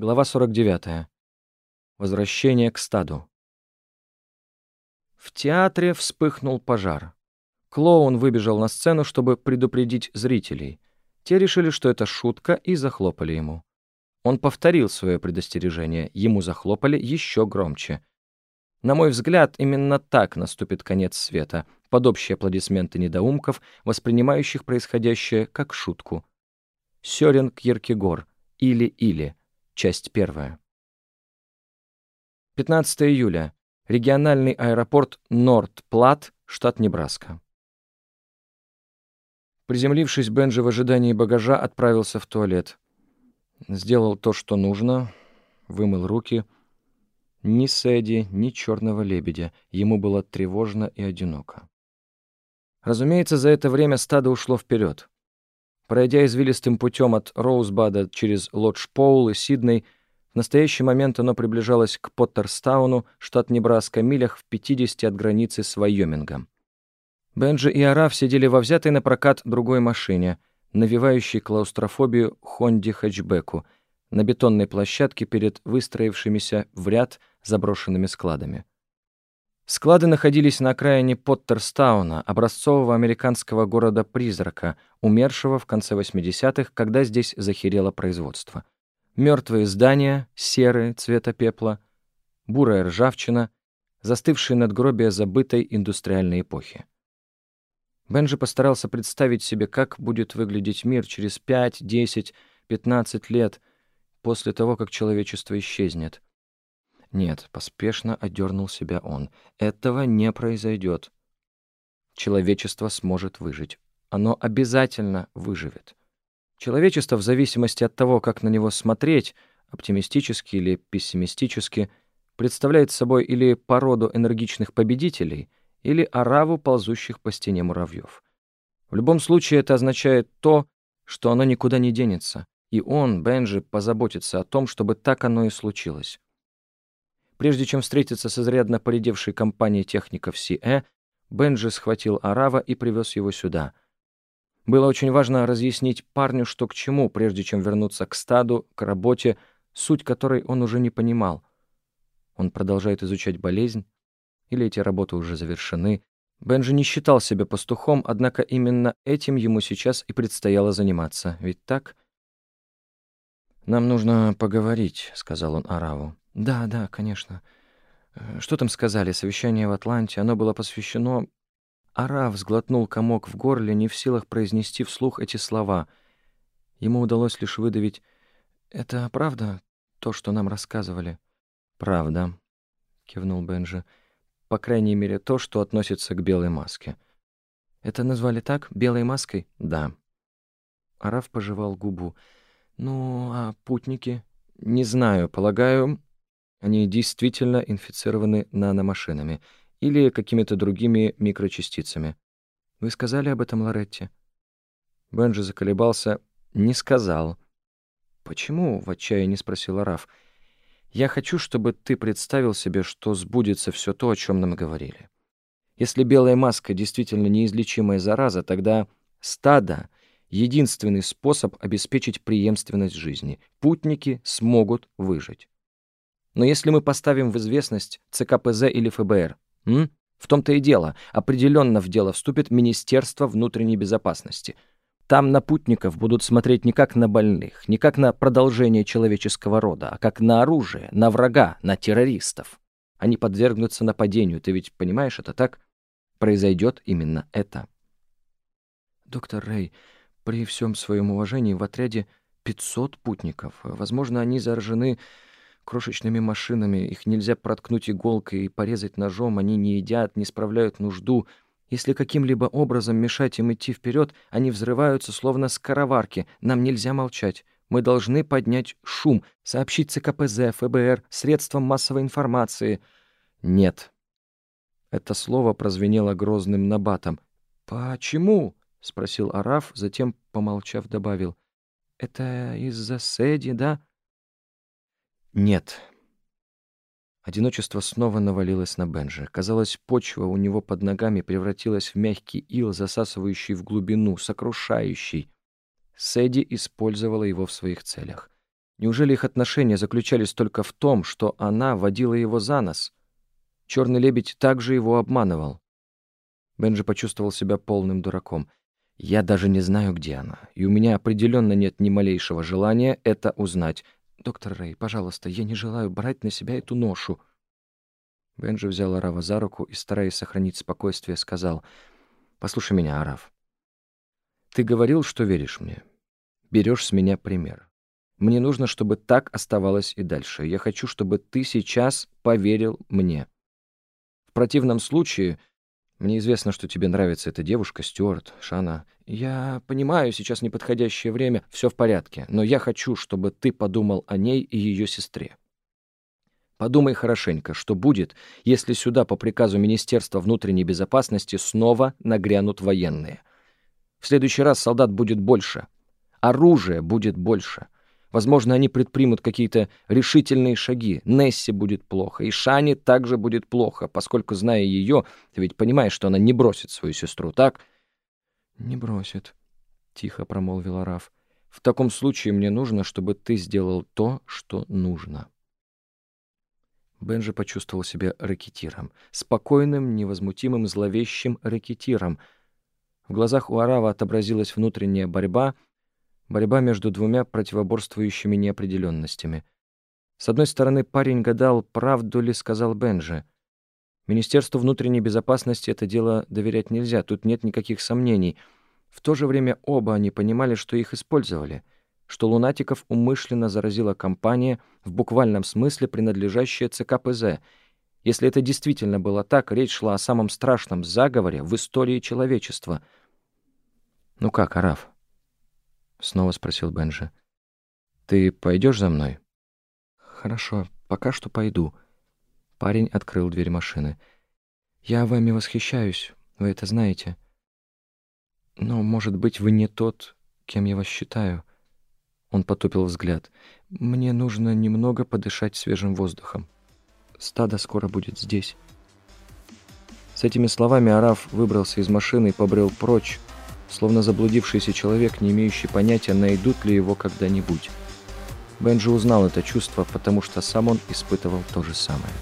Глава 49. Возвращение к стаду. В театре вспыхнул пожар. Клоун выбежал на сцену, чтобы предупредить зрителей. Те решили, что это шутка, и захлопали ему. Он повторил свое предостережение, ему захлопали еще громче. На мой взгляд, именно так наступит конец света, под общие аплодисменты недоумков, воспринимающих происходящее как шутку. Сёрен Кьеркегор. Или-или. Часть первая. 15 июля. Региональный аэропорт Норт-Плат, штат Небраска. Приземлившись, Бенджи в ожидании багажа отправился в туалет. Сделал то, что нужно, вымыл руки. Ни Сэдди, ни черного лебедя. Ему было тревожно и одиноко. Разумеется, за это время стадо ушло вперед. Пройдя извилистым путем от Роузбада через Лодж-Поул и Сидней, в настоящий момент оно приближалось к Поттерстауну, штат Небраска, милях в 50 от границы с Вайомингом. Бенджи и Араф сидели во взятой на прокат другой машине, навевающей клаустрофобию Хонди хэтчбеку, на бетонной площадке перед выстроившимися в ряд заброшенными складами. Склады находились на окраине Поттерстауна, образцового американского города-призрака, умершего в конце 80-х, когда здесь захерело производство. Мертвые здания, серые, цвета пепла, бурая ржавчина, застывшие надгробия забытой индустриальной эпохи. Бенджи постарался представить себе, как будет выглядеть мир через 5, 10, 15 лет после того, как человечество исчезнет — нет, поспешно одернул себя он. Этого не произойдет. Человечество сможет выжить. Оно обязательно выживет. Человечество, в зависимости от того, как на него смотреть, оптимистически или пессимистически, представляет собой или породу энергичных победителей, или ораву ползущих по стене муравьев. В любом случае это означает то, что оно никуда не денется, и он, Бенджи, позаботится о том, чтобы так оно и случилось. Прежде чем встретиться с изрядно поредевшей компанией техников СИЭ, Бенджи схватил Арава и привез его сюда. Было очень важно разъяснить парню, что к чему, прежде чем вернуться к стаду, к работе, суть которой он уже не понимал. Он продолжает изучать болезнь? Или эти работы уже завершены? Бенджи не считал себя пастухом, однако именно этим ему сейчас и предстояло заниматься. Ведь так? «Нам нужно поговорить», — сказал он Араву. Да, да, конечно. Э, что там сказали? Совещание в Атланте. Оно было посвящено... Арав сглотнул комок в горле, не в силах произнести вслух эти слова. Ему удалось лишь выдавить «Это правда, то, что нам рассказывали?» «Правда», — кивнул Бенджи. «По крайней мере, то, что относится к белой маске». «Это назвали так? Белой маской?» «Да». Арав пожевал губу. «Ну, а путники?» «Не знаю. Полагаю, они действительно инфицированы наномашинами или какими-то другими микрочастицами. Вы сказали об этом Лоретте? Бенджи заколебался. Не сказал. Почему? В отчаянии спросил Раф. Я хочу, чтобы ты представил себе, что сбудется все то, о чем нам говорили. Если белая маска действительно неизлечимая зараза, тогда стадо — единственный способ обеспечить преемственность жизни. Путники смогут выжить. Но если мы поставим в известность ЦКПЗ или ФБР, м? в том-то и дело, определенно в дело вступит Министерство внутренней безопасности. Там на путников будут смотреть не как на больных, не как на продолжение человеческого рода, а как на оружие, на врага, на террористов. Они подвергнутся нападению, ты ведь понимаешь это так? Произойдет именно это. Доктор Рэй, при всем своем уважении в отряде 500 путников. Возможно, они заражены крошечными машинами, их нельзя проткнуть иголкой и порезать ножом, они не едят, не справляют нужду. Если каким-либо образом мешать им идти вперед, они взрываются, словно скороварки. Нам нельзя молчать. Мы должны поднять шум, сообщить ЦКПЗ, ФБР, средствам массовой информации. Нет. Это слово прозвенело грозным набатом. «Почему?» — спросил Араф, затем, помолчав, добавил. «Это из-за Сэдди, да?» Нет. Одиночество снова навалилось на Бенджи. Казалось, почва у него под ногами превратилась в мягкий ил, засасывающий в глубину, сокрушающий. Сэдди использовала его в своих целях. Неужели их отношения заключались только в том, что она водила его за нос? Черный лебедь также его обманывал. Бенджи почувствовал себя полным дураком. Я даже не знаю, где она, и у меня определенно нет ни малейшего желания это узнать. Доктор Рэй, пожалуйста, я не желаю брать на себя эту ношу. Бенджи взял Арава за руку и, стараясь сохранить спокойствие, сказал, «Послушай меня, Арав. Ты говорил, что веришь мне. Берешь с меня пример. Мне нужно, чтобы так оставалось и дальше. Я хочу, чтобы ты сейчас поверил мне. В противном случае мне известно, что тебе нравится эта девушка, Стюарт, Шана. Я понимаю, сейчас неподходящее время, все в порядке, но я хочу, чтобы ты подумал о ней и ее сестре. Подумай хорошенько, что будет, если сюда по приказу Министерства внутренней безопасности снова нагрянут военные. В следующий раз солдат будет больше, оружия будет больше. Возможно, они предпримут какие-то решительные шаги. Несси будет плохо, и Шане также будет плохо, поскольку, зная ее, ты ведь понимаешь, что она не бросит свою сестру, так? «Не бросит», — тихо промолвил Раф. «В таком случае мне нужно, чтобы ты сделал то, что нужно». Бенджи почувствовал себя рэкетиром. Спокойным, невозмутимым, зловещим рэкетиром. В глазах у Арава отобразилась внутренняя борьба, борьба между двумя противоборствующими неопределенностями. С одной стороны, парень гадал, правду ли сказал Бенджи. Министерству внутренней безопасности это дело доверять нельзя, тут нет никаких сомнений. В то же время оба они понимали, что их использовали — что лунатиков умышленно заразила компания, в буквальном смысле принадлежащая ЦК ПЗ. Если это действительно было так, речь шла о самом страшном заговоре в истории человечества. «Ну как, Араф?» — снова спросил Бенджи. «Ты пойдешь за мной?» «Хорошо, пока что пойду». Парень открыл дверь машины. «Я вами восхищаюсь, вы это знаете. Но, может быть, вы не тот, кем я вас считаю». Он потупил взгляд. «Мне нужно немного подышать свежим воздухом. Стадо скоро будет здесь». С этими словами Араф выбрался из машины и побрел прочь, словно заблудившийся человек, не имеющий понятия, найдут ли его когда-нибудь. Бенджи узнал это чувство, потому что сам он испытывал то же самое.